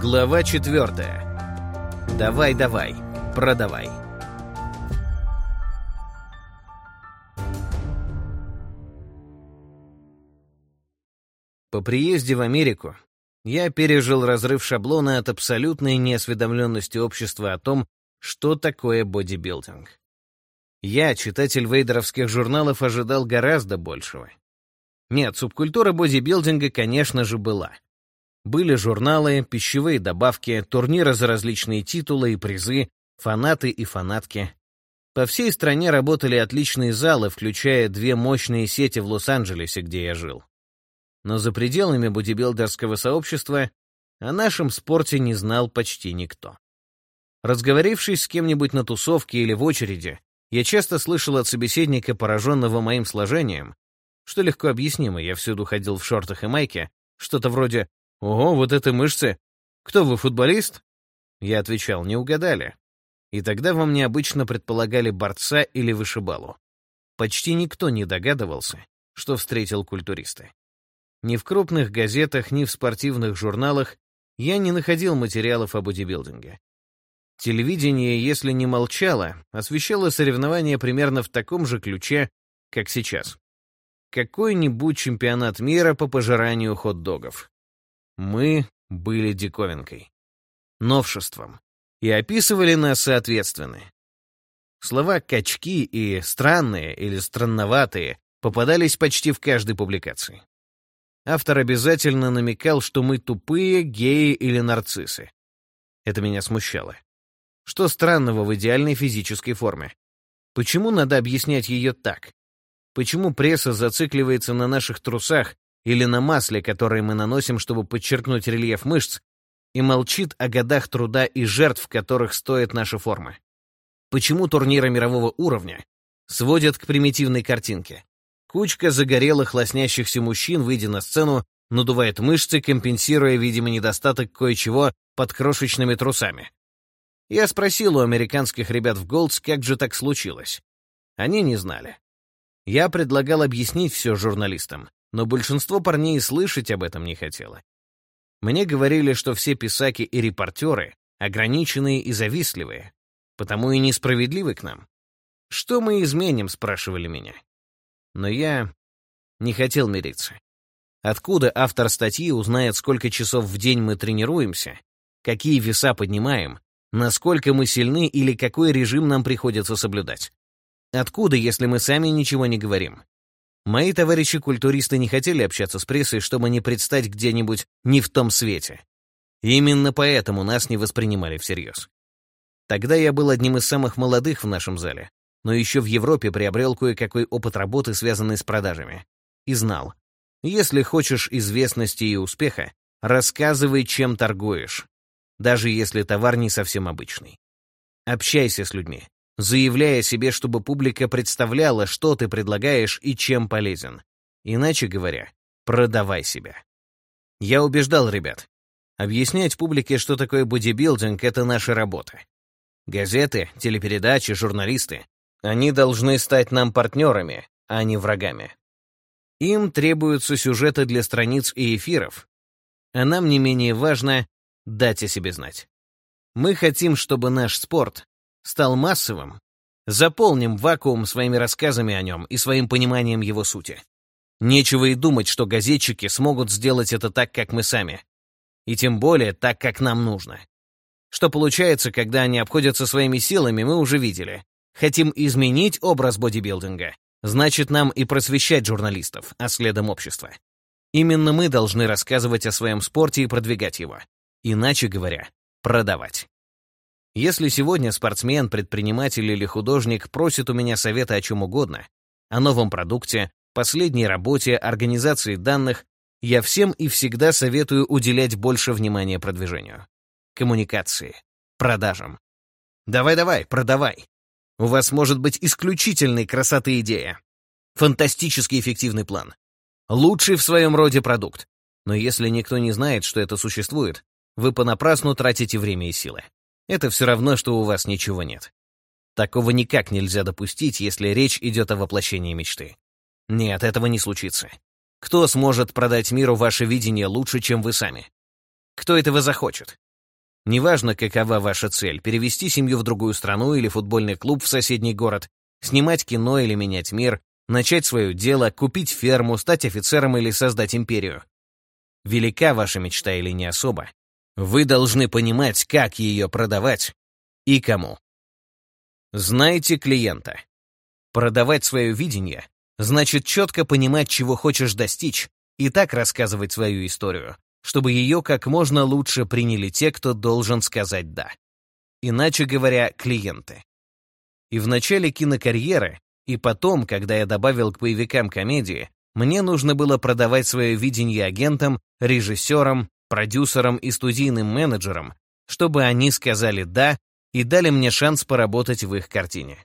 Глава четвертая. Давай, давай, продавай. По приезде в Америку я пережил разрыв шаблона от абсолютной неосведомленности общества о том, что такое бодибилдинг. Я, читатель вейдеровских журналов, ожидал гораздо большего. Нет, субкультура бодибилдинга, конечно же, была. Были журналы, пищевые добавки, турниры за различные титулы и призы, фанаты и фанатки. По всей стране работали отличные залы, включая две мощные сети в Лос-Анджелесе, где я жил. Но за пределами бодибилдерского сообщества о нашем спорте не знал почти никто. Разговорившись с кем-нибудь на тусовке или в очереди, я часто слышал от собеседника, пораженного моим сложением, что легко объяснимо, я всюду ходил в шортах и майке, что-то вроде «Ого, вот это мышцы! Кто вы, футболист?» Я отвечал, не угадали. И тогда во мне обычно предполагали борца или вышибалу. Почти никто не догадывался, что встретил культуриста. Ни в крупных газетах, ни в спортивных журналах я не находил материалов о бодибилдинге. Телевидение, если не молчало, освещало соревнования примерно в таком же ключе, как сейчас. Какой-нибудь чемпионат мира по пожиранию хот-догов. Мы были диковинкой, новшеством, и описывали нас соответственно. Слова «качки» и «странные» или «странноватые» попадались почти в каждой публикации. Автор обязательно намекал, что мы тупые, геи или нарциссы. Это меня смущало. Что странного в идеальной физической форме? Почему надо объяснять ее так? Почему пресса зацикливается на наших трусах или на масле, которое мы наносим, чтобы подчеркнуть рельеф мышц, и молчит о годах труда и жертв, которых стоит наша форма? Почему турниры мирового уровня сводят к примитивной картинке? Кучка загорелых, лоснящихся мужчин, выйдя на сцену, надувает мышцы, компенсируя, видимо, недостаток кое-чего под крошечными трусами. Я спросил у американских ребят в Голдс, как же так случилось. Они не знали. Я предлагал объяснить все журналистам, но большинство парней слышать об этом не хотело. Мне говорили, что все писаки и репортеры ограниченные и завистливые, потому и несправедливы к нам. «Что мы изменим?» — спрашивали меня. Но я не хотел мириться. Откуда автор статьи узнает, сколько часов в день мы тренируемся, какие веса поднимаем, насколько мы сильны или какой режим нам приходится соблюдать? Откуда, если мы сами ничего не говорим? Мои товарищи-культуристы не хотели общаться с прессой, чтобы не предстать где-нибудь не в том свете. именно поэтому нас не воспринимали всерьез. Тогда я был одним из самых молодых в нашем зале, но еще в Европе приобрел кое-какой опыт работы, связанный с продажами. И знал, если хочешь известности и успеха, рассказывай, чем торгуешь, даже если товар не совсем обычный. Общайся с людьми, заявляя себе, чтобы публика представляла, что ты предлагаешь и чем полезен. Иначе говоря, продавай себя. Я убеждал ребят. Объяснять публике, что такое бодибилдинг, это наша работа. Газеты, телепередачи, журналисты. Они должны стать нам партнерами, а не врагами. Им требуются сюжеты для страниц и эфиров, а нам не менее важно дать о себе знать. Мы хотим, чтобы наш спорт стал массовым, заполним вакуум своими рассказами о нем и своим пониманием его сути. Нечего и думать, что газетчики смогут сделать это так, как мы сами. И тем более так, как нам нужно. Что получается, когда они обходятся своими силами, мы уже видели. Хотим изменить образ бодибилдинга. Значит, нам и просвещать журналистов, а следом общество. Именно мы должны рассказывать о своем спорте и продвигать его. Иначе говоря, продавать. Если сегодня спортсмен, предприниматель или художник просит у меня совета о чем угодно, о новом продукте, последней работе, организации данных, я всем и всегда советую уделять больше внимания продвижению. Коммуникации, продажам. Давай-давай, продавай. У вас может быть исключительной красоты идея. Фантастически эффективный план. Лучший в своем роде продукт. Но если никто не знает, что это существует, вы понапрасну тратите время и силы это все равно, что у вас ничего нет. Такого никак нельзя допустить, если речь идет о воплощении мечты. Нет, этого не случится. Кто сможет продать миру ваше видение лучше, чем вы сами? Кто этого захочет? Неважно, какова ваша цель — перевести семью в другую страну или футбольный клуб в соседний город, снимать кино или менять мир, начать свое дело, купить ферму, стать офицером или создать империю. Велика ваша мечта или не особо, вы должны понимать, как ее продавать и кому. Знайте клиента. Продавать свое видение значит четко понимать, чего хочешь достичь, и так рассказывать свою историю, чтобы ее как можно лучше приняли те, кто должен сказать «да». Иначе говоря, клиенты. И в начале кинокарьеры, и потом, когда я добавил к боевикам комедии, мне нужно было продавать свое видение агентам, режиссерам, продюсерам и студийным менеджерам, чтобы они сказали «да» и дали мне шанс поработать в их картине.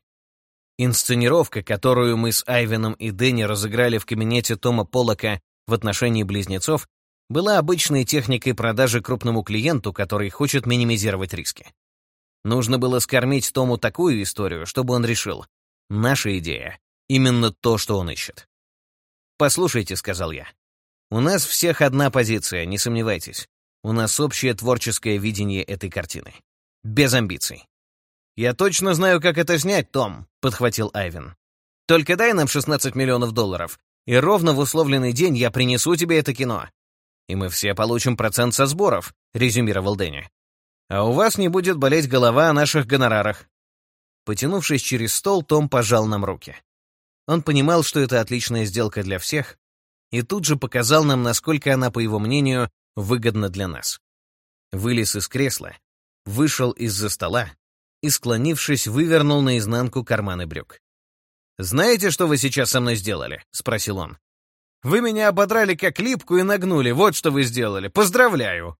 Инсценировка, которую мы с Айвеном и Дэнни разыграли в кабинете Тома Поллока в отношении близнецов, была обычной техникой продажи крупному клиенту, который хочет минимизировать риски. Нужно было скормить Тому такую историю, чтобы он решил, наша идея — именно то, что он ищет. «Послушайте», — сказал я, у нас всех одна позиция, не сомневайтесь. У нас общее творческое видение этой картины. Без амбиций. «Я точно знаю, как это снять, Том», — подхватил Айвен. «Только дай нам 16 миллионов долларов, и ровно в условленный день я принесу тебе это кино. И мы все получим процент со сборов», — резюмировал Дэнни. «А у вас не будет болеть голова о наших гонорарах». Потянувшись через стол, Том пожал нам руки. Он понимал, что это отличная сделка для всех, и тут же показал нам, насколько она, по его мнению, выгодна для нас. Вылез из кресла, вышел из-за стола и, склонившись, вывернул наизнанку карманы брюк. «Знаете, что вы сейчас со мной сделали?» — спросил он. «Вы меня ободрали как липку и нагнули, вот что вы сделали. Поздравляю!»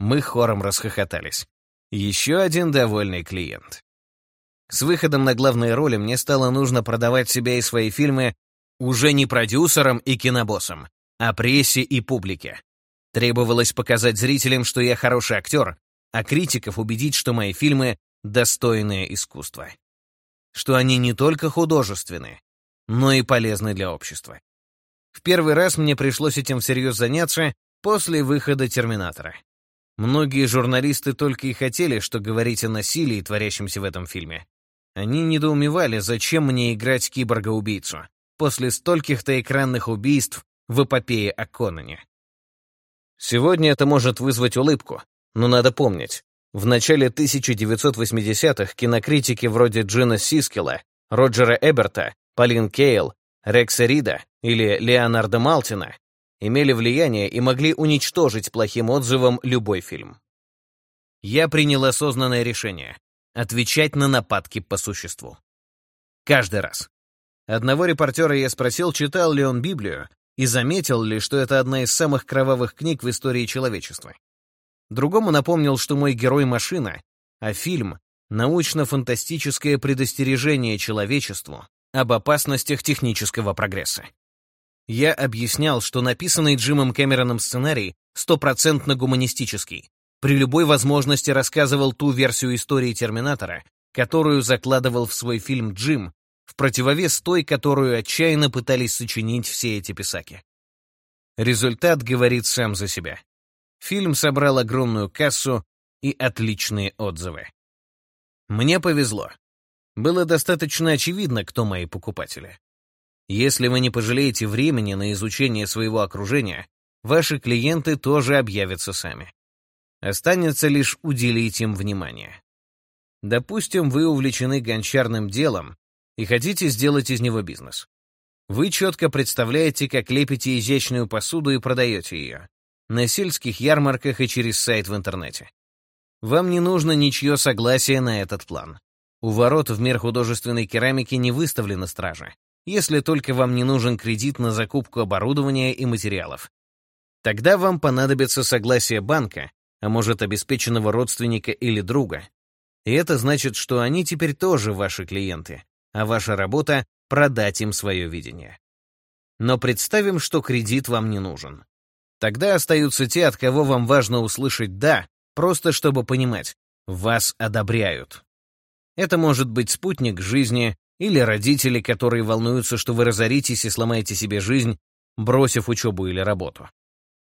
Мы хором расхохотались. Еще один довольный клиент. С выходом на главные роли мне стало нужно продавать себя и свои фильмы уже не продюсером и кинобоссом, а прессе и публике. Требовалось показать зрителям, что я хороший актер, а критиков убедить, что мои фильмы — достойное искусство. Что они не только художественны, но и полезны для общества. В первый раз мне пришлось этим всерьез заняться после выхода «Терминатора». Многие журналисты только и хотели, что говорить о насилии, творящемся в этом фильме. Они недоумевали, зачем мне играть киборга-убийцу после стольких-то экранных убийств в эпопее о Конане. Сегодня это может вызвать улыбку, но надо помнить, в начале 1980-х кинокритики вроде Джина Сискела, Роджера Эберта, Полин Кейл, Рекса Рида или Леонарда Малтина имели влияние и могли уничтожить плохим отзывом любой фильм. Я принял осознанное решение — отвечать на нападки по существу. Каждый раз. Одного репортера я спросил, читал ли он Библию, и заметил ли, что это одна из самых кровавых книг в истории человечества. Другому напомнил, что мой герой — машина, а фильм — научно-фантастическое предостережение человечеству об опасностях технического прогресса. Я объяснял, что написанный Джимом Кэмероном сценарий стопроцентно гуманистический, при любой возможности рассказывал ту версию истории Терминатора, которую закладывал в свой фильм Джим в противовес той, которую отчаянно пытались сочинить все эти писаки. Результат говорит сам за себя. Фильм собрал огромную кассу и отличные отзывы. Мне повезло. Было достаточно очевидно, кто мои покупатели. Если вы не пожалеете времени на изучение своего окружения, ваши клиенты тоже объявятся сами. Останется лишь уделить им внимание. Допустим, вы увлечены гончарным делом и хотите сделать из него бизнес. Вы четко представляете, как лепите изящную посуду и продаете ее. На сельских ярмарках и через сайт в интернете. Вам не нужно ничье согласие на этот план. У ворот в мир художественной керамики не выставлена стража, если только вам не нужен кредит на закупку оборудования и материалов. Тогда вам понадобится согласие банка, а может обеспеченного родственника или друга. И это значит, что они теперь тоже ваши клиенты, а ваша работа — продать им свое видение. Но представим, что кредит вам не нужен. Тогда остаются те, от кого вам важно услышать «да», просто чтобы понимать, вас одобряют. Это может быть спутник жизни или родители, которые волнуются, что вы разоритесь и сломаете себе жизнь, бросив учебу или работу.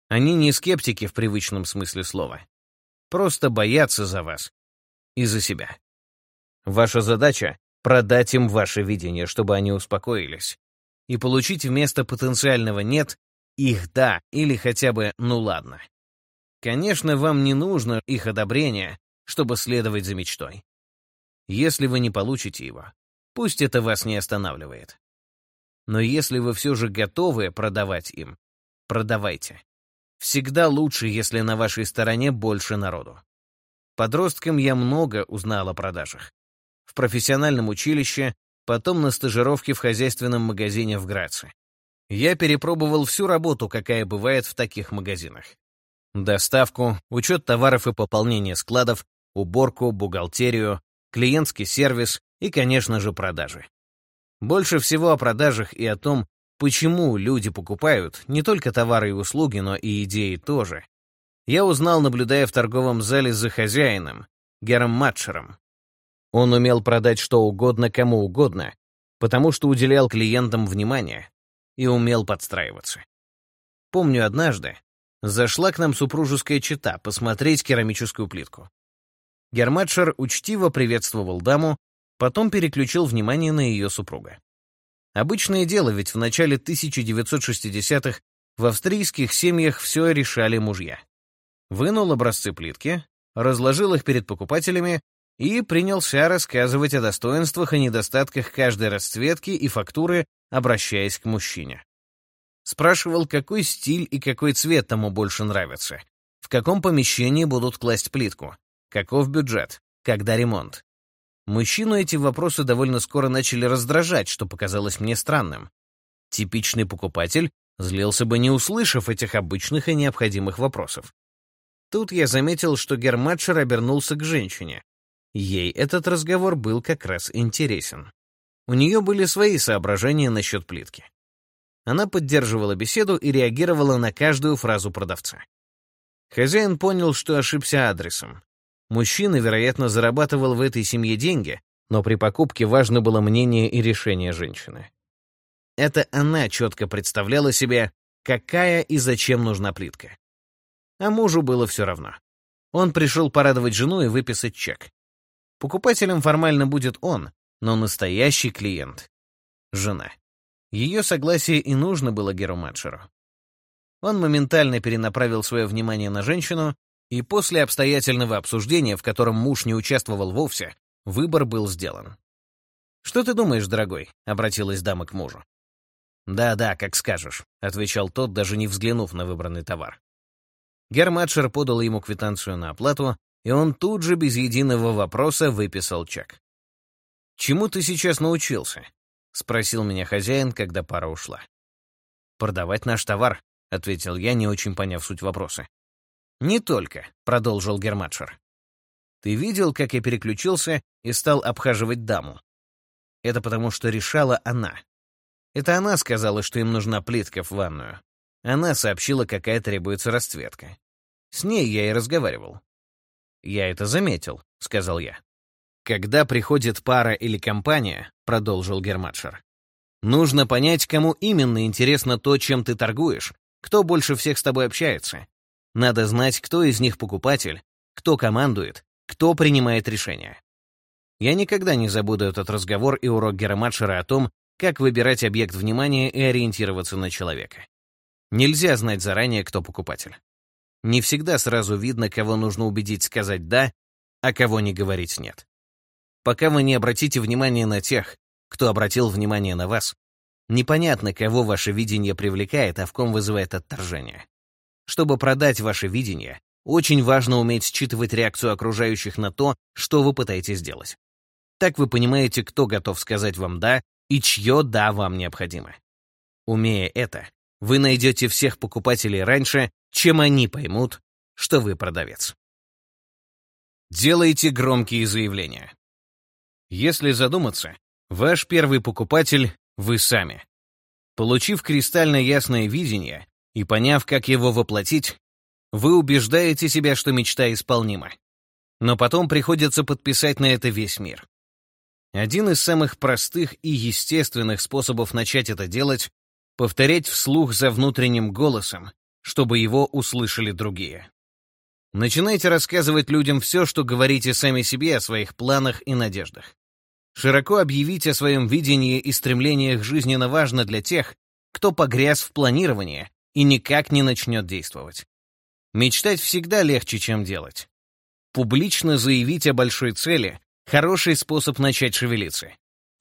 Они не скептики в привычном смысле слова. просто боятся за вас и за себя. Ваша задача — продать им ваше видение, чтобы они успокоились, и получить вместо потенциального «нет» их «да» или хотя бы «ну ладно». Конечно, вам не нужно их одобрение, чтобы следовать за мечтой. Если вы не получите его, пусть это вас не останавливает. Но если вы все же готовы продавать им, продавайте. Всегда лучше, если на вашей стороне больше народу. Подросткам я много узнал о продажах. В профессиональном училище, потом на стажировке в хозяйственном магазине в Граце. Я перепробовал всю работу, какая бывает в таких магазинах. Доставку, учет товаров и пополнение складов, уборку, бухгалтерию, клиентский сервис и, конечно же, продажи. Больше всего о продажах и о том, почему люди покупают не только товары и услуги, но и идеи тоже. Я узнал, наблюдая в торговом зале за хозяином, Гером Матшером. Он умел продать что угодно кому угодно, потому что уделял клиентам внимание и умел подстраиваться. Помню, однажды зашла к нам супружеская чета посмотреть керамическую плитку. Герматшер учтиво приветствовал даму, потом переключил внимание на ее супруга. Обычное дело, ведь в начале 1960-х в австрийских семьях все решали мужья. Вынул образцы плитки, разложил их перед покупателями и принялся рассказывать о достоинствах и недостатках каждой расцветки и фактуры, обращаясь к мужчине. Спрашивал, какой стиль и какой цвет тому больше нравится, в каком помещении будут класть плитку, каков бюджет, когда ремонт. Мужчину эти вопросы довольно скоро начали раздражать, что показалось мне странным. Типичный покупатель злился бы, не услышав этих обычных и необходимых вопросов. Тут я заметил, что Герматшер обернулся к женщине. Ей этот разговор был как раз интересен. У нее были свои соображения насчет плитки. Она поддерживала беседу и реагировала на каждую фразу продавца. Хозяин понял, что ошибся адресом. Мужчина, вероятно, зарабатывал в этой семье деньги, но при покупке важно было мнение и решение женщины. Это она четко представляла себе, какая и зачем нужна плитка. А мужу было все равно. Он пришел порадовать жену и выписать чек. Покупателем формально будет он, но настоящий клиент — жена. Ее согласие и нужно было Геру Матшеру. Он моментально перенаправил свое внимание на женщину, и после обстоятельного обсуждения, в котором муж не участвовал вовсе, выбор был сделан. «Что ты думаешь, дорогой?» — обратилась дама к мужу. «Да-да, как скажешь», — отвечал тот, даже не взглянув на выбранный товар. Герматшер подал ему квитанцию на оплату, и он тут же без единого вопроса выписал чек. «Чему ты сейчас научился?» — спросил меня хозяин, когда пара ушла. «Продавать наш товар», — ответил я, не очень поняв суть вопроса. «Не только», — продолжил Герматшер. «Ты видел, как я переключился и стал обхаживать даму? Это потому, что решала она. Это она сказала, что им нужна плитка в ванную. Она сообщила, какая требуется расцветка. С ней я и разговаривал». «Я это заметил», — сказал я. Когда приходит пара или компания, продолжил Герматшер, нужно понять, кому именно интересно то, чем ты торгуешь, кто больше всех с тобой общается. Надо знать, кто из них покупатель, кто командует, кто принимает решения. Я никогда не забуду этот разговор и урок Герматшера о том, как выбирать объект внимания и ориентироваться на человека. Нельзя знать заранее, кто покупатель. Не всегда сразу видно, кого нужно убедить сказать «да», а кого не говорить «нет». Пока вы не обратите внимание на тех, кто обратил внимание на вас, непонятно, кого ваше видение привлекает, а в ком вызывает отторжение. Чтобы продать ваше видение, очень важно уметь считывать реакцию окружающих на то, что вы пытаетесь сделать. Так вы понимаете, кто готов сказать вам «да» и чье «да» вам необходимо. Умея это, вы найдете всех покупателей раньше, чем они поймут, что вы продавец. Делайте громкие заявления. Если задуматься, ваш первый покупатель — вы сами. Получив кристально ясное видение и поняв, как его воплотить, вы убеждаете себя, что мечта исполнима. Но потом приходится подписать на это весь мир. Один из самых простых и естественных способов начать это делать — повторять вслух за внутренним голосом, чтобы его услышали другие. Начинайте рассказывать людям все, что говорите сами себе о своих планах и надеждах. Широко объявить о своем видении и стремлениях жизненно важно для тех, кто погряз в планировании и никак не начнет действовать. Мечтать всегда легче, чем делать. Публично заявить о большой цели — хороший способ начать шевелиться.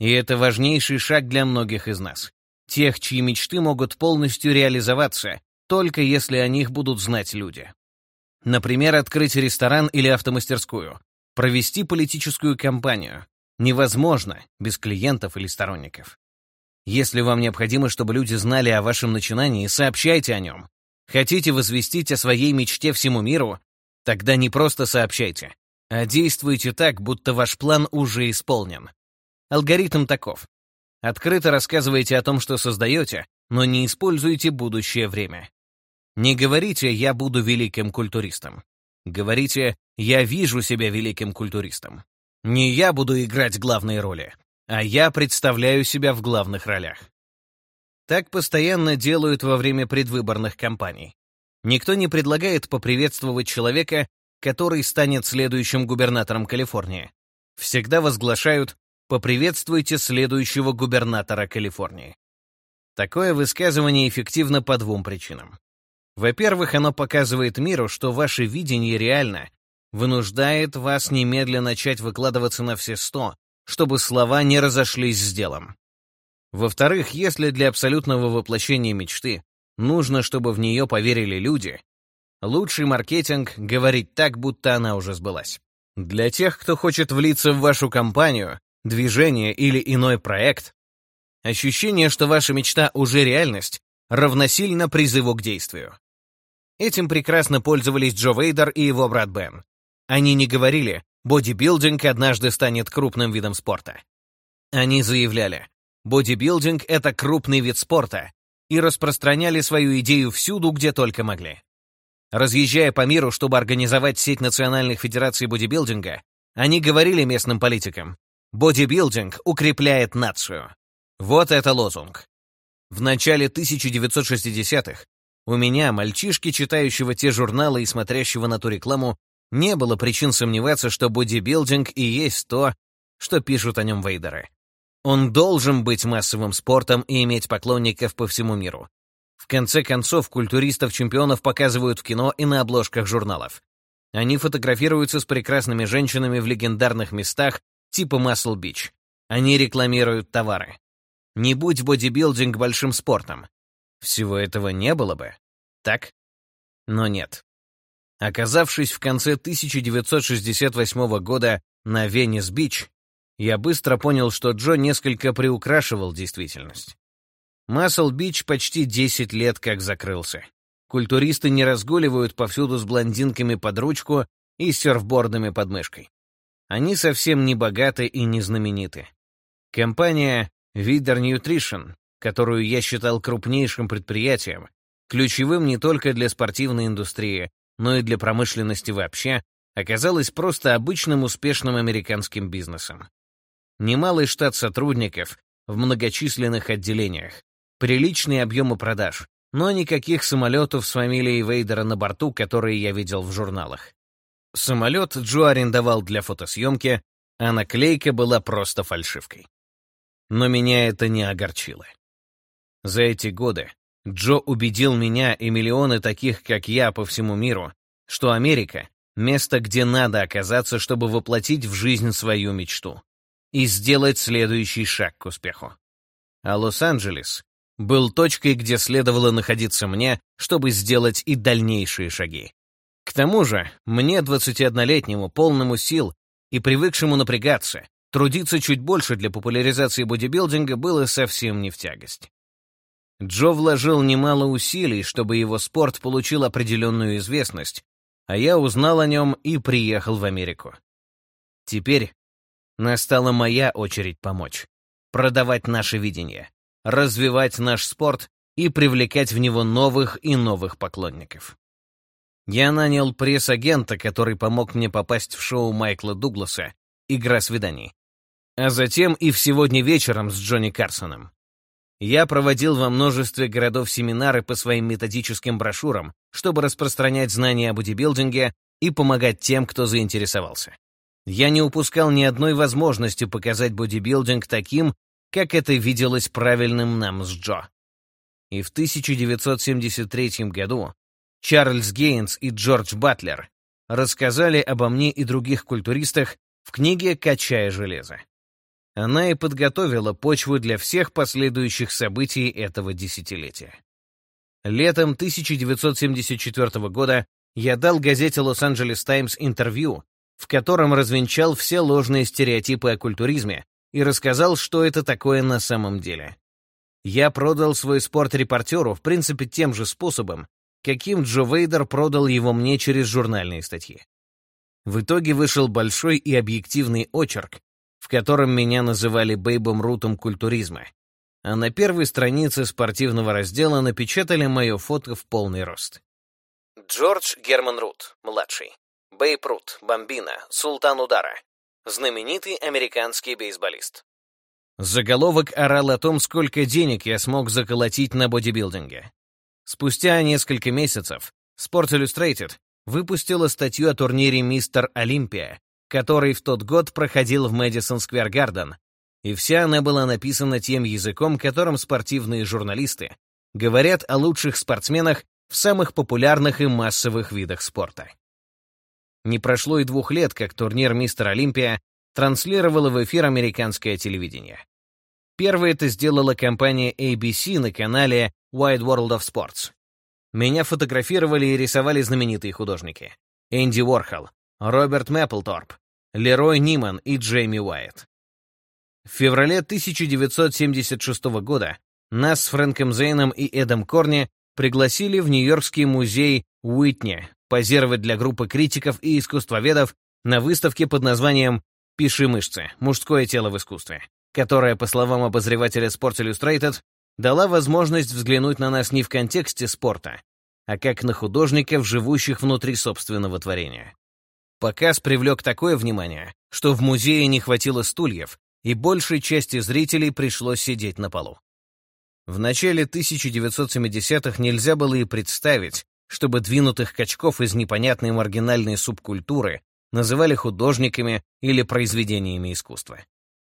И это важнейший шаг для многих из нас. Тех, чьи мечты могут полностью реализоваться, только если о них будут знать люди. Например, открыть ресторан или автомастерскую, провести политическую кампанию. Невозможно без клиентов или сторонников. Если вам необходимо, чтобы люди знали о вашем начинании, сообщайте о нем. Хотите возвестить о своей мечте всему миру? Тогда не просто сообщайте, а действуйте так, будто ваш план уже исполнен. Алгоритм таков. Открыто рассказывайте о том, что создаете, но не используйте будущее время. Не говорите «я буду великим культуристом». Говорите «я вижу себя великим культуристом». Не я буду играть главные роли, а я представляю себя в главных ролях. Так постоянно делают во время предвыборных кампаний. Никто не предлагает поприветствовать человека, который станет следующим губернатором Калифорнии. Всегда возглашают «поприветствуйте следующего губернатора Калифорнии». Такое высказывание эффективно по двум причинам. Во-первых, оно показывает миру, что ваше видение реально, вынуждает вас немедленно начать выкладываться на все сто, чтобы слова не разошлись с делом. Во-вторых, если для абсолютного воплощения мечты нужно, чтобы в нее поверили люди, лучший маркетинг — говорить так, будто она уже сбылась. Для тех, кто хочет влиться в вашу компанию, движение или иной проект, ощущение, что ваша мечта уже реальность, равносильно призыву к действию. Этим прекрасно пользовались Джо Вейдер и его брат Бен. Они не говорили «бодибилдинг однажды станет крупным видом спорта». Они заявляли «бодибилдинг — это крупный вид спорта» и распространяли свою идею всюду, где только могли. Разъезжая по миру, чтобы организовать сеть национальных федераций бодибилдинга, они говорили местным политикам «бодибилдинг укрепляет нацию». Вот это лозунг. В начале 1960-х у меня, мальчишки, читающего те журналы и смотрящего на ту рекламу, не было причин сомневаться, что бодибилдинг и есть то, что пишут о нем вейдеры. Он должен быть массовым спортом и иметь поклонников по всему миру. В конце концов, культуристов-чемпионов показывают в кино и на обложках журналов. Они фотографируются с прекрасными женщинами в легендарных местах типа Масл Бич. Они рекламируют товары. Не будь бодибилдинг большим спортом, всего этого не было бы, так? Но нет. Оказавшись в конце 1968 года на Венес-Бич, я быстро понял, что Джо несколько приукрашивал действительность. Масл-Бич почти 10 лет как закрылся. Культуристы не разгуливают повсюду с блондинками под ручку и серфбордами под мышкой. Они совсем не богаты и не знамениты. Компания Vider Nutrition которую я считал крупнейшим предприятием, ключевым не только для спортивной индустрии, но и для промышленности вообще, оказалась просто обычным успешным американским бизнесом. Немалый штат сотрудников в многочисленных отделениях, приличные объемы продаж, но никаких самолетов с фамилией Вейдера на борту, которые я видел в журналах. Самолет Джо арендовал для фотосъемки, а наклейка была просто фальшивкой. Но меня это не огорчило. За эти годы Джо убедил меня и миллионы таких, как я, по всему миру, что Америка — место, где надо оказаться, чтобы воплотить в жизнь свою мечту и сделать следующий шаг к успеху. А Лос-Анджелес был точкой, где следовало находиться мне, чтобы сделать и дальнейшие шаги. К тому же, мне, 21-летнему, полному сил и привыкшему напрягаться, трудиться чуть больше для популяризации бодибилдинга было совсем не в тягость. Джо вложил немало усилий, чтобы его спорт получил определенную известность, а я узнал о нем и приехал в Америку. Теперь настала моя очередь помочь, продавать наше видение, развивать наш спорт и привлекать в него новых и новых поклонников. Я нанял пресс-агента, который помог мне попасть в шоу Майкла Дугласа «Игра свиданий», а затем и в сегодня вечером с Джонни Карсоном. Я проводил во множестве городов семинары по своим методическим брошюрам, чтобы распространять знания о бодибилдинге, и помогать тем, кто заинтересовался. Я не упускал ни одной возможности показать бодибилдинг таким, как это виделось правильным нам с Джо. И в 1973 году Чарльз Гейнс и Джордж Батлер рассказали обо мне и других культуристах в книге «Качая железо». Она и подготовила почву для всех последующих событий этого десятилетия. Летом 1974 года я дал газете «Лос-Анджелес Таймс» интервью, в котором развенчал все ложные стереотипы о культуризме и рассказал, что это такое на самом деле. Я продал свой спорт репортеру, в принципе, тем же способом, каким Джо Вейдер продал его мне через журнальные статьи. В итоге вышел большой и объективный очерк, в котором меня называли Бейбом Рутом культуризма, а на первой странице спортивного раздела напечатали мое фото в полный рост. Джордж Герман Рут, младший. Бейб Рут, Бомбина, Султан Удара. Знаменитый американский бейсболист. Заголовок орал о том, сколько денег я смог заколотить на бодибилдинге. Спустя несколько месяцев Sports Illustrated выпустила статью о турнире «Мистер Олимпия», который в тот год проходил в Мэдисон Сквер Гарден, и вся она была написана тем языком, которым спортивные журналисты говорят о лучших спортсменах в самых популярных и массовых видах спорта. Не прошло и двух лет, как турнир «Мистер Олимпия» транслировало в эфир американское телевидение. Первой это сделала компания ABC на канале Wide World of Sports. Меня фотографировали и рисовали знаменитые художники. Энди Уорхол, Роберт Мэпплторп, Лерой Ниман и Джейми Уайт. В феврале 1976 года нас с Фрэнком Зейном и Эдом Корни пригласили в Нью-Йоркский музей Уитни позировать для группы критиков и искусствоведов на выставке под названием «Пиши мышцы. Мужское тело в искусстве» которая, по словам обозревателя Sports Illustrated, дала возможность взглянуть на нас не в контексте спорта, а как на художников, живущих внутри собственного творения. Показ привлек такое внимание, что в музее не хватило стульев, и большей части зрителей пришлось сидеть на полу. В начале 1970-х нельзя было и представить, чтобы двинутых качков из непонятной маргинальной субкультуры называли художниками или произведениями искусства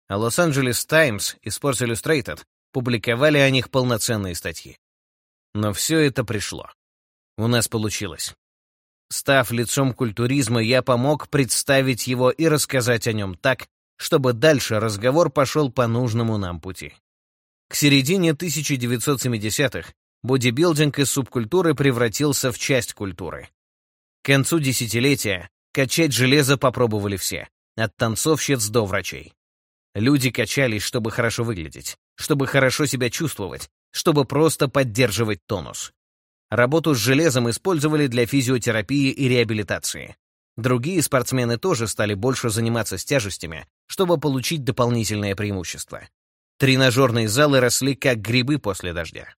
а Лос-Анджелес Таймс и Sports Illustrated публиковали о них полноценные статьи. Но все это пришло. У нас получилось. Став лицом культуризма, я помог представить его и рассказать о нем так, чтобы дальше разговор пошел по нужному нам пути. К середине 1970-х бодибилдинг из субкультуры превратился в часть культуры. К концу десятилетия качать железо попробовали все, от танцовщиц до врачей. Люди качались, чтобы хорошо выглядеть, чтобы хорошо себя чувствовать, чтобы просто поддерживать тонус. Работу с железом использовали для физиотерапии и реабилитации. Другие спортсмены тоже стали больше заниматься с тяжестями, чтобы получить дополнительное преимущество. Тренажерные залы росли как грибы после дождя.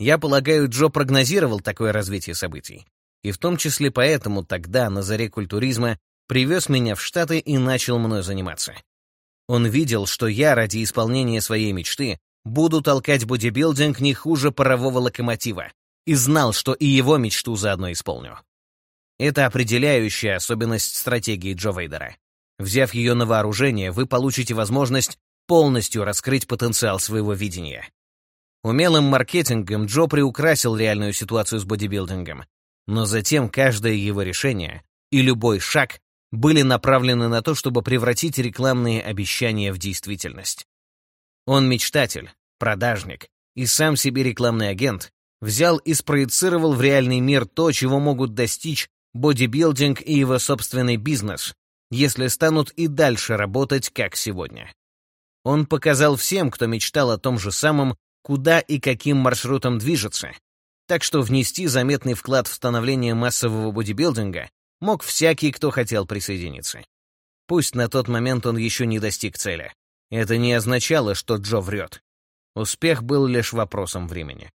Я полагаю, Джо прогнозировал такое развитие событий. И в том числе поэтому тогда, на заре культуризма, привез меня в Штаты и начал мной заниматься. Он видел, что я ради исполнения своей мечты буду толкать бодибилдинг не хуже парового локомотива, и знал, что и его мечту заодно исполню. Это определяющая особенность стратегии Джо Вейдера. Взяв ее на вооружение, вы получите возможность полностью раскрыть потенциал своего видения. Умелым маркетингом Джо приукрасил реальную ситуацию с бодибилдингом, но затем каждое его решение и любой шаг были направлены на то, чтобы превратить рекламные обещания в действительность. Он мечтатель, продажник и сам себе рекламный агент, взял и спроецировал в реальный мир то, чего могут достичь бодибилдинг и его собственный бизнес, если станут и дальше работать, как сегодня. Он показал всем, кто мечтал о том же самом, куда и каким маршрутом движется, так что внести заметный вклад в становление массового бодибилдинга мог всякий, кто хотел присоединиться. Пусть на тот момент он еще не достиг цели. Это не означало, что Джо врет. Успех был лишь вопросом времени.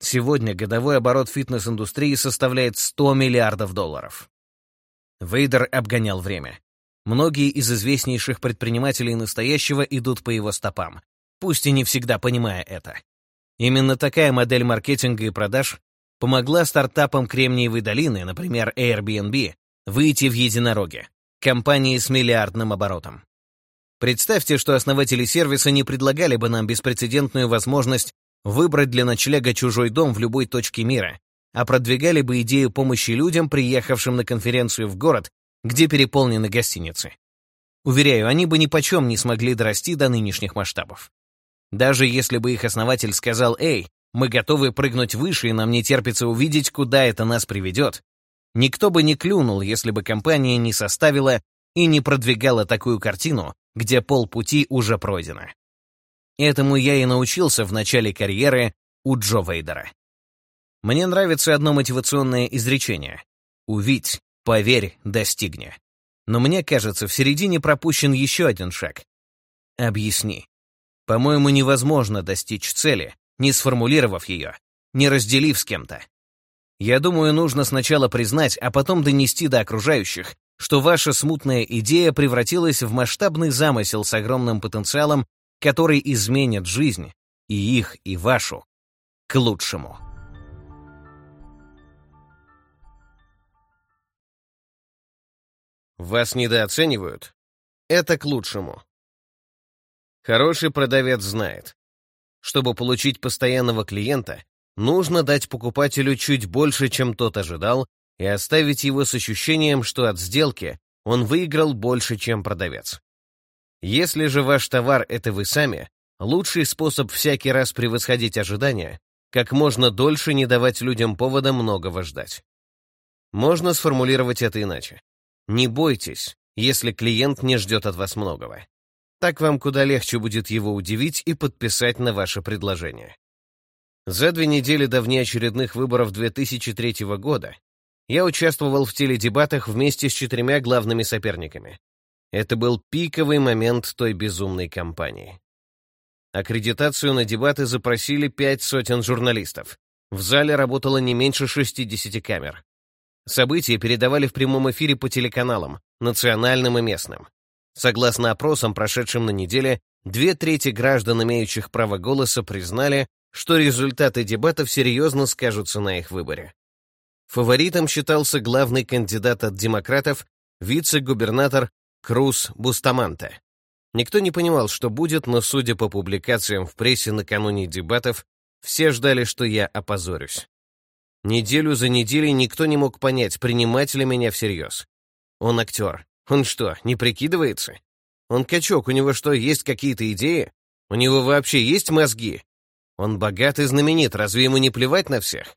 Сегодня годовой оборот фитнес-индустрии составляет 100 миллиардов долларов. Вейдер обгонял время. Многие из известнейших предпринимателей настоящего идут по его стопам, пусть и не всегда понимая это. Именно такая модель маркетинга и продаж помогла стартапам Кремниевой долины, например, Airbnb, Выйти в единороге. Компании с миллиардным оборотом. Представьте, что основатели сервиса не предлагали бы нам беспрецедентную возможность выбрать для ночлега чужой дом в любой точке мира, а продвигали бы идею помощи людям, приехавшим на конференцию в город, где переполнены гостиницы. Уверяю, они бы ни почем не смогли дорасти до нынешних масштабов. Даже если бы их основатель сказал «Эй, мы готовы прыгнуть выше, и нам не терпится увидеть, куда это нас приведет», никто бы не клюнул, если бы компания не составила и не продвигала такую картину, где полпути уже пройдено. Этому я и научился в начале карьеры у Джо Вейдера. Мне нравится одно мотивационное изречение. «Увидь, поверь, достигни». Но мне кажется, в середине пропущен еще один шаг. Объясни. По-моему, невозможно достичь цели, не сформулировав ее, не разделив с кем-то. Я думаю, нужно сначала признать, а потом донести до окружающих, что ваша смутная идея превратилась в масштабный замысел с огромным потенциалом, который изменит жизнь, и их, и вашу, к лучшему. Вас недооценивают? Это к лучшему. Хороший продавец знает. Чтобы получить постоянного клиента, нужно дать покупателю чуть больше, чем тот ожидал, и оставить его с ощущением, что от сделки он выиграл больше, чем продавец. Если же ваш товар — это вы сами, лучший способ всякий раз превосходить ожидания — как можно дольше не давать людям повода многого ждать. Можно сформулировать это иначе. Не бойтесь, если клиент не ждет от вас многого. Так вам куда легче будет его удивить и подписать на ваше предложение. За две недели до внеочередных выборов 2003 года я участвовал в теледебатах вместе с четырьмя главными соперниками. Это был пиковый момент той безумной кампании. Аккредитацию на дебаты запросили пять сотен журналистов. В зале работало не меньше 60 камер. События передавали в прямом эфире по телеканалам, национальным и местным. Согласно опросам, прошедшим на неделе, две трети граждан, имеющих право голоса, признали, что результаты дебатов серьезно скажутся на их выборе. Фаворитом считался главный кандидат от демократов, вице-губернатор Круз Бустаманте. Никто не понимал, что будет, но, судя по публикациям в прессе накануне дебатов, все ждали, что я опозорюсь. Неделю за неделей никто не мог понять, принимать ли меня всерьез. Он актер. Он что, не прикидывается? Он качок, у него что, есть какие-то идеи? У него вообще есть мозги? Он богат и знаменит, разве ему не плевать на всех?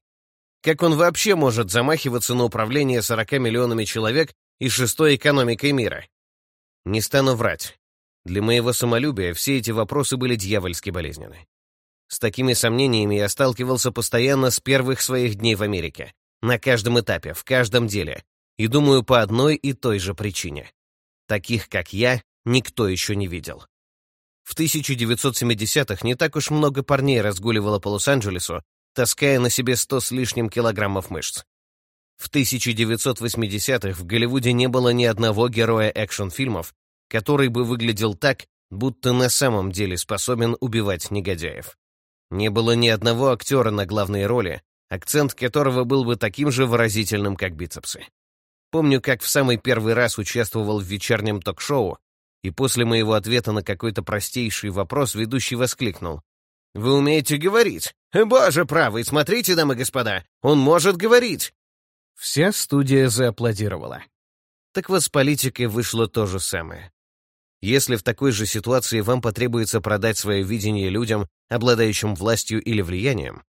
Как он вообще может замахиваться на управление 40 миллионами человек и шестой экономикой мира? Не стану врать. Для моего самолюбия все эти вопросы были дьявольски болезненны. С такими сомнениями я сталкивался постоянно с первых своих дней в Америке, на каждом этапе, в каждом деле, и думаю по одной и той же причине. Таких, как я, никто еще не видел. В 1970-х не так уж много парней разгуливало по Лос-Анджелесу, таская на себе сто с лишним килограммов мышц. В 1980-х в Голливуде не было ни одного героя экшн-фильмов, который бы выглядел так, будто на самом деле способен убивать негодяев. Не было ни одного актера на главной роли, акцент которого был бы таким же выразительным, как бицепсы. Помню, как в самый первый раз участвовал в вечернем ток-шоу, и после моего ответа на какой-то простейший вопрос ведущий воскликнул. «Вы умеете говорить? Боже правый, смотрите, дамы и господа, он может говорить!» Вся студия зааплодировала. Так вот с политикой вышло то же самое. Если в такой же ситуации вам потребуется продать свое видение людям, обладающим властью или влиянием,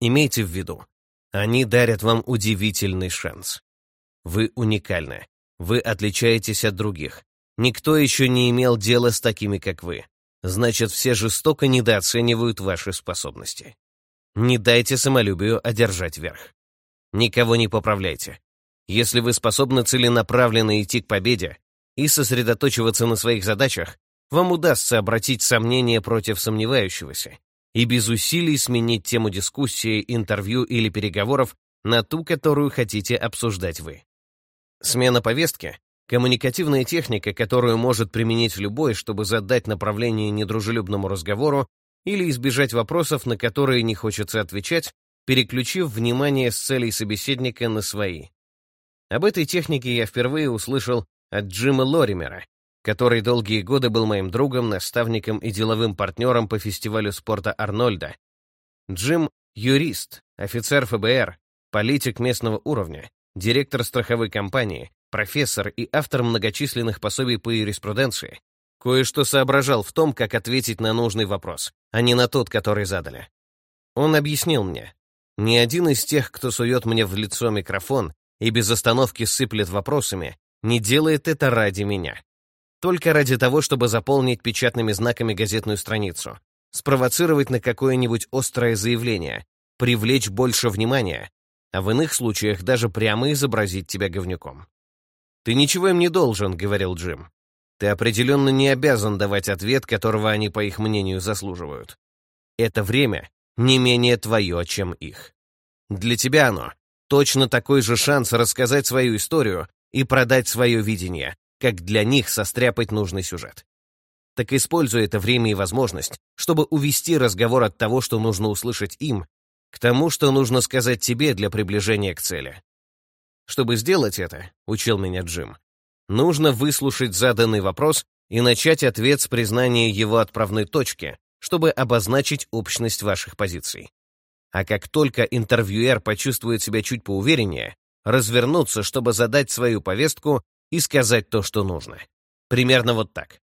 имейте в виду, они дарят вам удивительный шанс. Вы уникальны. Вы отличаетесь от других. Никто еще не имел дела с такими, как вы. Значит, все жестоко недооценивают ваши способности. Не дайте самолюбию одержать верх. Никого не поправляйте. Если вы способны целенаправленно идти к победе, и сосредоточиваться на своих задачах, вам удастся обратить сомнения против сомневающегося и без усилий сменить тему дискуссии, интервью или переговоров на ту, которую хотите обсуждать вы. Смена повестки — коммуникативная техника, которую может применить любой, чтобы задать направление недружелюбному разговору или избежать вопросов, на которые не хочется отвечать, переключив внимание с целей собеседника на свои. Об этой технике я впервые услышал от Джима Лоримера, который долгие годы был моим другом, наставником и деловым партнером по фестивалю спорта Арнольда. Джим — юрист, офицер ФБР, политик местного уровня, директор страховой компании, профессор и автор многочисленных пособий по юриспруденции. Кое-что соображал в том, как ответить на нужный вопрос, а не на тот, который задали. Он объяснил мне, ни один из тех, кто сует мне в лицо микрофон и без остановки сыплет вопросами, не делает это ради меня. Только ради того, чтобы заполнить печатными знаками газетную страницу, спровоцировать на какое-нибудь острое заявление, привлечь больше внимания, а в иных случаях даже прямо изобразить тебя говнюком. «Ты ничего им не должен», — говорил Джим. «Ты определенно не обязан давать ответ, которого они, по их мнению, заслуживают. Это время не менее твое, чем их. Для тебя оно точно такой же шанс рассказать свою историю и продать свое видение, как для них состряпать нужный сюжет. Так используй это время и возможность, чтобы увести разговор от того, что нужно услышать им, к тому, что нужно сказать тебе для приближения к цели. Чтобы сделать это, учил меня Джим, нужно выслушать заданный вопрос и начать ответ с признания его отправной точки, чтобы обозначить общность ваших позиций. А как только интервьюер почувствует себя чуть поувереннее, развернуться, чтобы задать свою повестку и сказать то, что нужно. Примерно вот так.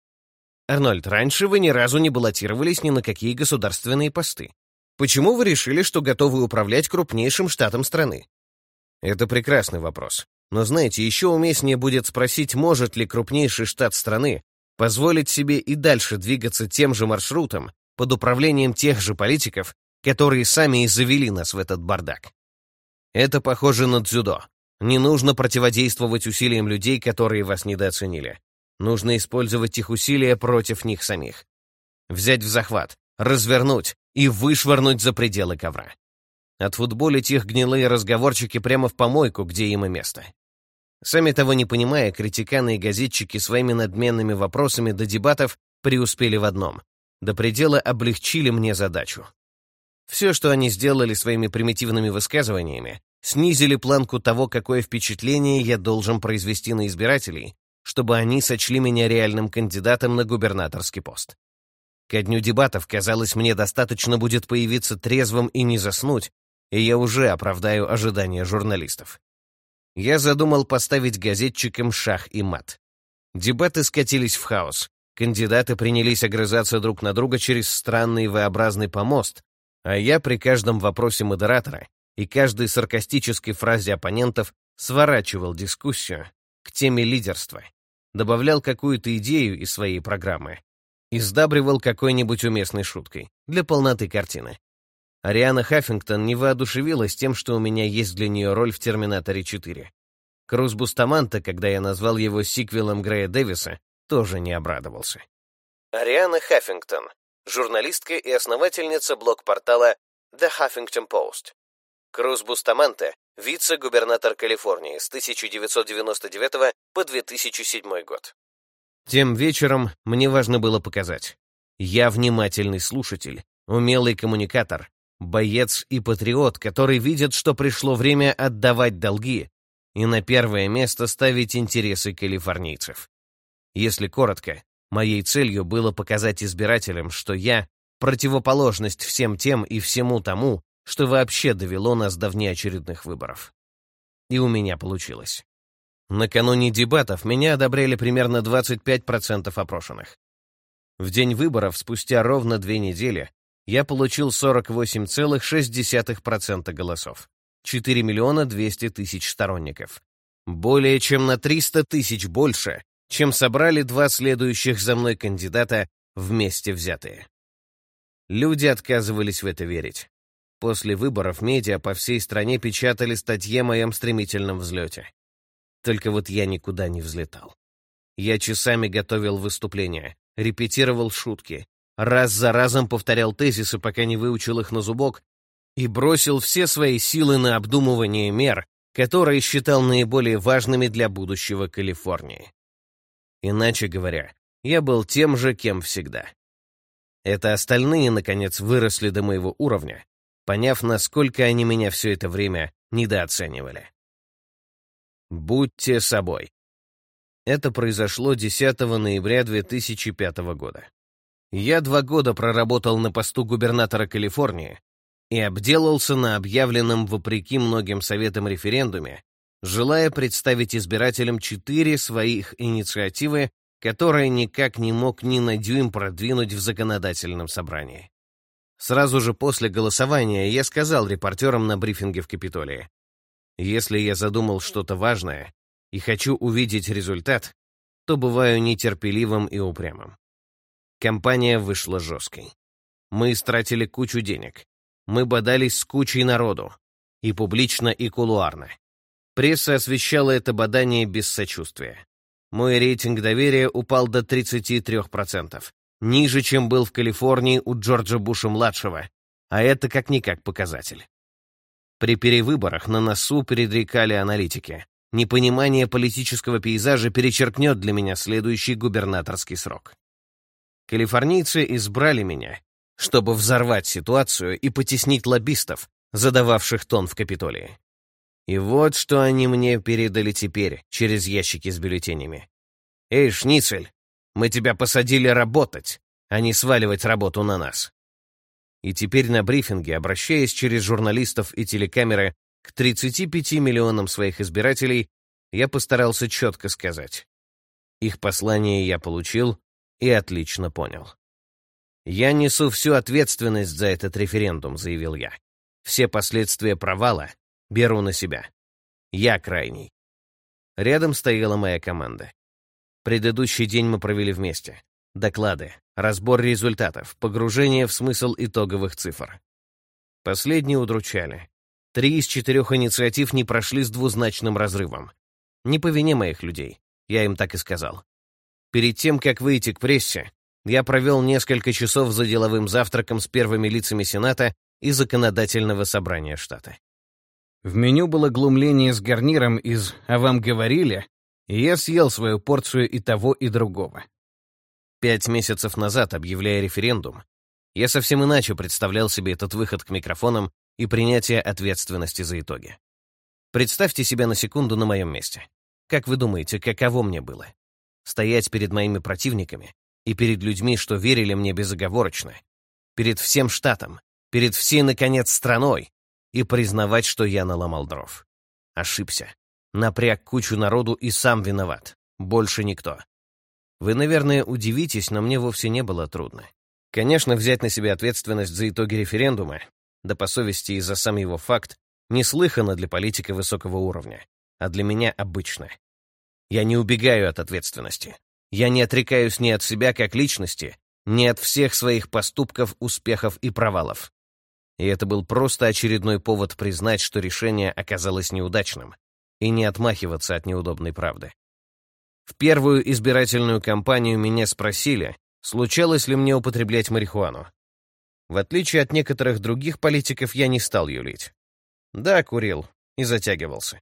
Арнольд, раньше вы ни разу не баллотировались ни на какие государственные посты. Почему вы решили, что готовы управлять крупнейшим штатом страны? Это прекрасный вопрос. Но знаете, еще уместнее будет спросить, может ли крупнейший штат страны позволить себе и дальше двигаться тем же маршрутом под управлением тех же политиков, которые сами и завели нас в этот бардак. Это похоже на дзюдо. Не нужно противодействовать усилиям людей, которые вас недооценили. Нужно использовать их усилия против них самих. Взять в захват, развернуть и вышвырнуть за пределы ковра. Отфутболить их гнилые разговорчики прямо в помойку, где им и место. Сами того не понимая, критиканы и газетчики своими надменными вопросами до дебатов преуспели в одном. До предела облегчили мне задачу. Все, что они сделали своими примитивными высказываниями, снизили планку того, какое впечатление я должен произвести на избирателей, чтобы они сочли меня реальным кандидатом на губернаторский пост. Ко дню дебатов, казалось, мне достаточно будет появиться трезвым и не заснуть, и я уже оправдаю ожидания журналистов. Я задумал поставить газетчикам шах и мат. Дебаты скатились в хаос. Кандидаты принялись огрызаться друг на друга через странный V-образный помост, а я при каждом вопросе модератора и каждой саркастической фразе оппонентов сворачивал дискуссию к теме лидерства, добавлял какую-то идею из своей программы и сдабривал какой-нибудь уместной шуткой для полноты картины. Ариана Хаффингтон не воодушевилась тем, что у меня есть для нее роль в «Терминаторе 4». Круз Бустаманта, когда я назвал его сиквелом Грея Дэвиса, тоже не обрадовался. Ариана Хаффингтон, журналистка и основательница блог-портала The Huffington Post. Круз Бустаманте, вице-губернатор Калифорнии с 1999 по 2007 год. Тем вечером мне важно было показать. Я внимательный слушатель, умелый коммуникатор, боец и патриот, который видит, что пришло время отдавать долги и на первое место ставить интересы калифорнийцев. Если коротко, моей целью было показать избирателям, что я — противоположность всем тем и всему тому, что вообще довело нас до внеочередных выборов. И у меня получилось. Накануне дебатов меня одобряли примерно 25% опрошенных. В день выборов, спустя ровно две недели, я получил 48,6% голосов. 4 миллиона 200 тысяч сторонников. Более чем на 300 тысяч больше, чем собрали два следующих за мной кандидата вместе взятые. Люди отказывались в это верить. После выборов медиа по всей стране печатали статьи о моем стремительном взлете. Только вот я никуда не взлетал. Я часами готовил выступления, репетировал шутки, раз за разом повторял тезисы, пока не выучил их на зубок, и бросил все свои силы на обдумывание мер, которые считал наиболее важными для будущего Калифорнии. Иначе говоря, я был тем же, кем всегда. Это остальные, наконец, выросли до моего уровня, поняв, насколько они меня все это время недооценивали. Будьте собой. Это произошло 10 ноября 2005 года. Я два года проработал на посту губернатора Калифорнии и обделался на объявленном вопреки многим советам референдуме, желая представить избирателям четыре своих инициативы, которые никак не мог ни на дюйм продвинуть в законодательном собрании. Сразу же после голосования я сказал репортерам на брифинге в Капитолии, если я задумал что-то важное и хочу увидеть результат, то бываю нетерпеливым и упрямым. Компания вышла жесткой. Мы истратили кучу денег. Мы бодались с кучей народу. И публично, и кулуарно. Пресса освещала это бодание без сочувствия. Мой рейтинг доверия упал до 33%, ниже, чем был в Калифорнии у Джорджа Буша-младшего, а это как-никак показатель. При перевыборах на носу предрекали аналитики. Непонимание политического пейзажа перечеркнет для меня следующий губернаторский срок. Калифорнийцы избрали меня, чтобы взорвать ситуацию и потеснить лоббистов, задававших тон в Капитолии. И вот что они мне передали теперь, через ящики с бюллетенями. «Эй, Шницель, мы тебя посадили работать, а не сваливать работу на нас». И теперь на брифинге, обращаясь через журналистов и телекамеры к 35 миллионам своих избирателей, я постарался четко сказать. Их послание я получил и отлично понял. «Я несу всю ответственность за этот референдум», — заявил я. «Все последствия провала беру на себя. Я крайний». Рядом стояла моя команда. Предыдущий день мы провели вместе. Доклады, разбор результатов, погружение в смысл итоговых цифр. Последние удручали. Три из четырех инициатив не прошли с двузначным разрывом. Не по вине моих людей, я им так и сказал. Перед тем, как выйти к прессе, я провел несколько часов за деловым завтраком с первыми лицами Сената и Законодательного собрания штата. В меню было глумление с гарниром из «А вам говорили?» и я съел свою порцию и того, и другого. Пять месяцев назад, объявляя референдум, я совсем иначе представлял себе этот выход к микрофонам и принятие ответственности за итоги. Представьте себя на секунду на моем месте. Как вы думаете, каково мне было? Стоять перед моими противниками и перед людьми, что верили мне безоговорочно, перед всем штатом, перед всей, наконец, страной, и признавать, что я наломал дров. Ошибся. Напряг кучу народу и сам виноват. Больше никто. Вы, наверное, удивитесь, но мне вовсе не было трудно. Конечно, взять на себя ответственность за итоги референдума, да по совести и за сам его факт, неслыханно для политика высокого уровня, а для меня обычно. Я не убегаю от ответственности. Я не отрекаюсь ни от себя как личности, ни от всех своих поступков, успехов и провалов. И это был просто очередной повод признать, что решение оказалось неудачным, и не отмахиваться от неудобной правды. В первую избирательную кампанию меня спросили, случалось ли мне употреблять марихуану. В отличие от некоторых других политиков, я не стал юлить. Да, курил и затягивался.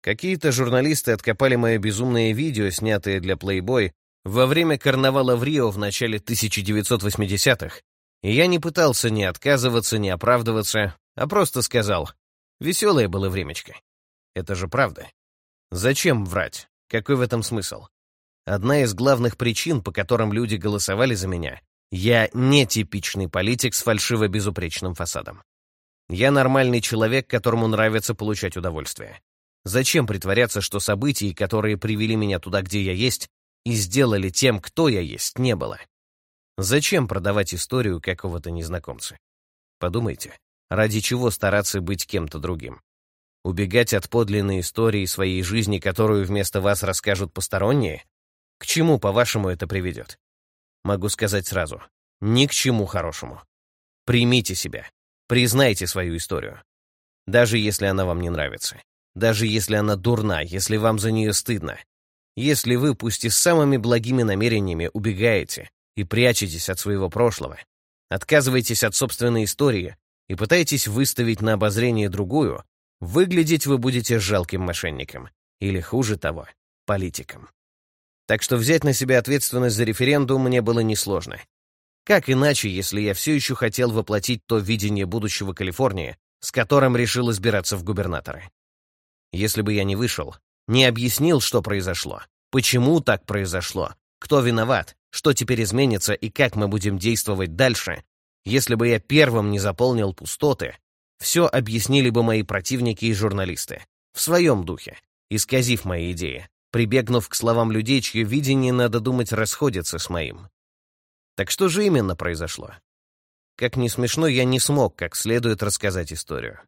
Какие-то журналисты откопали мое безумное видео, снятое для Playboy, во время карнавала в Рио в начале 1980-х, и я не пытался ни отказываться, ни оправдываться, а просто сказал, веселое было времечко. Это же правда. Зачем врать? Какой в этом смысл? Одна из главных причин, по которым люди голосовали за меня, я не типичный политик с фальшиво-безупречным фасадом. Я нормальный человек, которому нравится получать удовольствие. Зачем притворяться, что событий, которые привели меня туда, где я есть, и сделали тем, кто я есть, не было? Зачем продавать историю какого-то незнакомца? Подумайте, ради чего стараться быть кем-то другим? Убегать от подлинной истории своей жизни, которую вместо вас расскажут посторонние? К чему, по-вашему, это приведет? Могу сказать сразу, ни к чему хорошему. Примите себя, признайте свою историю, даже если она вам не нравится даже если она дурна, если вам за нее стыдно. Если вы, пусть и с самыми благими намерениями, убегаете и прячетесь от своего прошлого, отказываетесь от собственной истории и пытаетесь выставить на обозрение другую, выглядеть вы будете жалким мошенником или, хуже того, политиком. Так что взять на себя ответственность за референдум мне было несложно. Как иначе, если я все еще хотел воплотить то видение будущего Калифорнии, с которым решил избираться в губернаторы? Если бы я не вышел, Не объяснил, что произошло, почему так произошло, кто виноват, что теперь изменится и как мы будем действовать дальше. Если бы я первым не заполнил пустоты, все объяснили бы мои противники и журналисты. В своем духе, исказив мои идеи, прибегнув к словам людей, чье видение, надо думать, расходится с моим. Так что же именно произошло? Как ни смешно, я не смог как следует рассказать историю.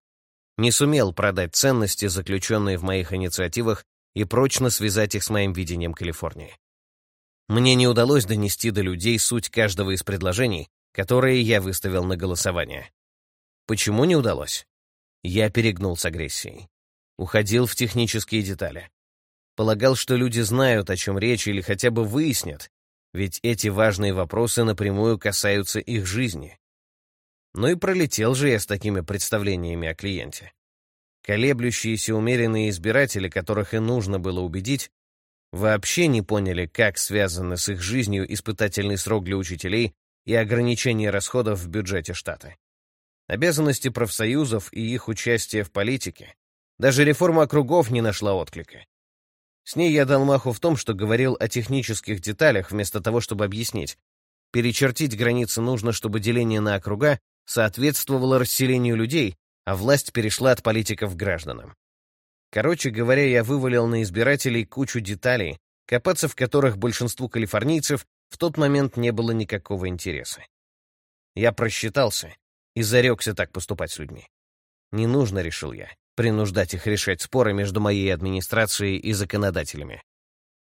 Не сумел продать ценности, заключенные в моих инициативах, и прочно связать их с моим видением Калифорнии. Мне не удалось донести до людей суть каждого из предложений, которые я выставил на голосование. Почему не удалось? Я перегнул с агрессией. Уходил в технические детали. Полагал, что люди знают, о чем речь, или хотя бы выяснят, ведь эти важные вопросы напрямую касаются их жизни. Ну и пролетел же я с такими представлениями о клиенте. Колеблющиеся умеренные избиратели, которых и нужно было убедить, вообще не поняли, как связаны с их жизнью испытательный срок для учителей и ограничение расходов в бюджете штата. Обязанности профсоюзов и их участие в политике. Даже реформа округов не нашла отклика. С ней я дал маху в том, что говорил о технических деталях, вместо того, чтобы объяснить. Перечертить границы нужно, чтобы деление на округа соответствовало расселению людей, а власть перешла от политиков к гражданам. Короче говоря, я вывалил на избирателей кучу деталей, копаться в которых большинству калифорнийцев в тот момент не было никакого интереса. Я просчитался и зарекся так поступать с людьми. Не нужно, решил я, принуждать их решать споры между моей администрацией и законодателями.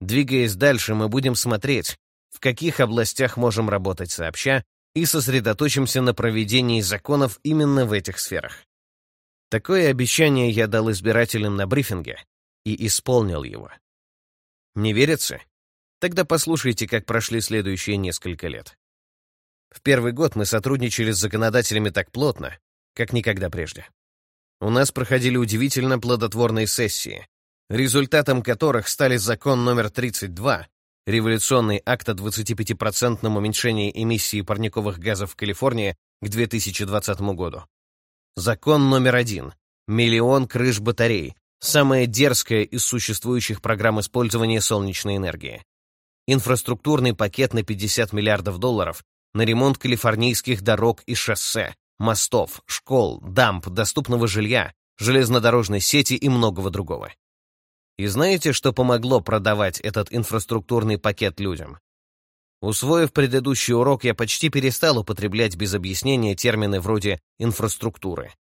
Двигаясь дальше, мы будем смотреть, в каких областях можем работать сообща и сосредоточимся на проведении законов именно в этих сферах. Такое обещание я дал избирателям на брифинге и исполнил его. Не верится? Тогда послушайте, как прошли следующие несколько лет. В первый год мы сотрудничали с законодателями так плотно, как никогда прежде. У нас проходили удивительно плодотворные сессии, результатом которых стали закон номер 32, революционный акт о 25% уменьшении эмиссии парниковых газов в Калифорнии к 2020 году. Закон номер один. Миллион крыш батарей. Самая дерзкая из существующих программ использования солнечной энергии. Инфраструктурный пакет на 50 миллиардов долларов на ремонт калифорнийских дорог и шоссе, мостов, школ, дамб, доступного жилья, железнодорожной сети и многого другого. И знаете, что помогло продавать этот инфраструктурный пакет людям? Усвоив предыдущий урок, я почти перестал употреблять без объяснения термины вроде «инфраструктуры».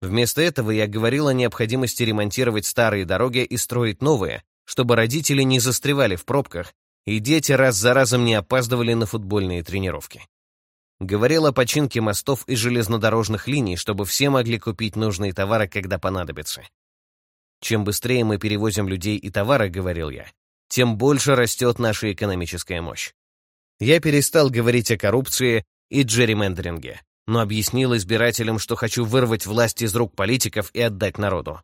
Вместо этого я говорил о необходимости ремонтировать старые дороги и строить новые, чтобы родители не застревали в пробках и дети раз за разом не опаздывали на футбольные тренировки. Говорил о починке мостов и железнодорожных линий, чтобы все могли купить нужные товары, когда понадобится. Чем быстрее мы перевозим людей и товары, говорил я, тем больше растет наша экономическая мощь. Я перестал говорить о коррупции и джерримендеринге, но объяснил избирателям, что хочу вырвать власть из рук политиков и отдать народу.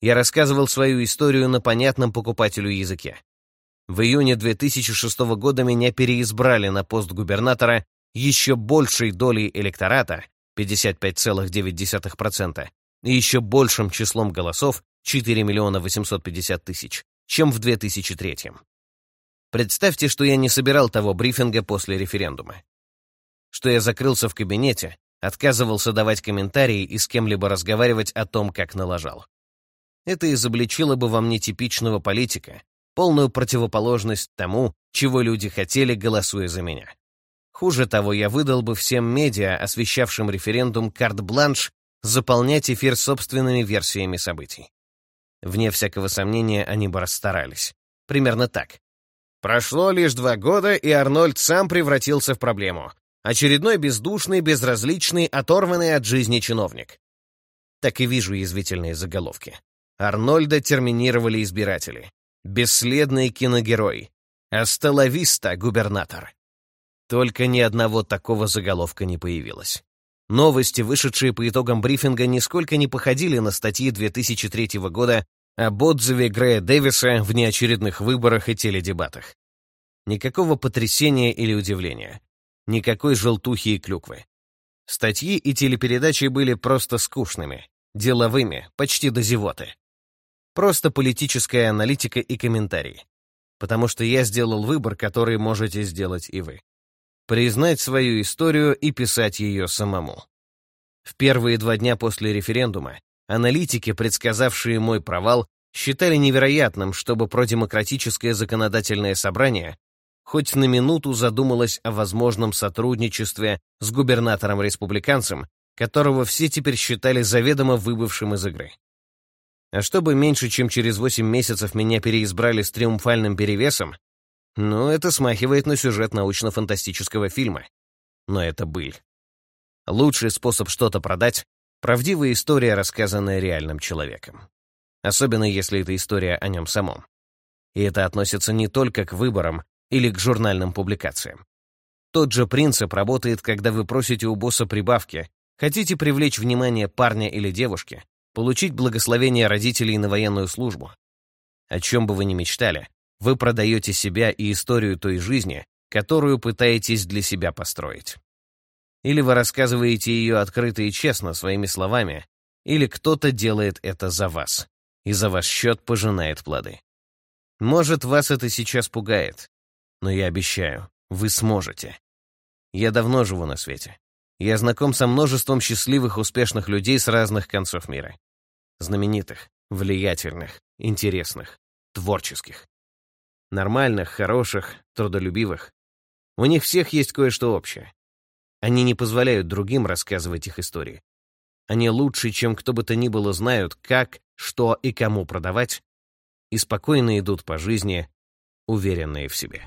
Я рассказывал свою историю на понятном покупателю языке. В июне 2006 года меня переизбрали на пост губернатора еще большей долей электората, 55,9%, и еще большим числом голосов, 4 миллиона 850 тысяч, чем в 2003. Представьте, что я не собирал того брифинга после референдума. Что я закрылся в кабинете, отказывался давать комментарии и с кем-либо разговаривать о том, как налажал. Это изобличило бы во мне типичного политика, полную противоположность тому, чего люди хотели, голосуя за меня. Хуже того, я выдал бы всем медиа, освещавшим референдум, карт-бланш заполнять эфир собственными версиями событий. Вне всякого сомнения, они бы расстарались. Примерно так. Прошло лишь два года, и Арнольд сам превратился в проблему. Очередной бездушный, безразличный, оторванный от жизни чиновник. Так и вижу язвительные заголовки. Арнольда терминировали избиратели. Бесследный киногерой. Астелависта, губернатор. Только ни одного такого заголовка не появилось. Новости, вышедшие по итогам брифинга, нисколько не походили на статьи 2003 года об отзыве Грея Дэвиса в неочередных выборах и теледебатах. Никакого потрясения или удивления. Никакой желтухи и клюквы. Статьи и телепередачи были просто скучными, деловыми, почти до зевоты. Просто политическая аналитика и комментарии. Потому что я сделал выбор, который можете сделать и вы. Признать свою историю и писать ее самому. В первые два дня после референдума аналитики, предсказавшие мой провал, считали невероятным, чтобы продемократическое законодательное собрание хоть на минуту задумалось о возможном сотрудничестве с губернатором-республиканцем, которого все теперь считали заведомо выбывшим из игры. А чтобы меньше чем через 8 месяцев меня переизбрали с триумфальным перевесом, ну, это смахивает на сюжет научно-фантастического фильма. Но это быль. Лучший способ что-то продать — правдивая история, рассказанная реальным человеком. Особенно если это история о нем самом. И это относится не только к выборам или к журнальным публикациям. Тот же принцип работает, когда вы просите у босса прибавки, хотите привлечь внимание парня или девушки, получить благословение родителей на военную службу. О чем бы вы ни мечтали, вы продаете себя и историю той жизни, которую пытаетесь для себя построить. Или вы рассказываете ее открыто и честно своими словами, или кто-то делает это за вас, и за ваш счет пожинает плоды. Может, вас это сейчас пугает, но я обещаю, вы сможете. Я давно живу на свете. Я знаком со множеством счастливых, успешных людей с разных концов мира. Знаменитых, влиятельных, интересных, творческих. Нормальных, хороших, трудолюбивых. У них всех есть кое-что общее. Они не позволяют другим рассказывать их истории. Они лучше, чем кто бы то ни было, знают, как, что и кому продавать, и спокойно идут по жизни, уверенные в себе.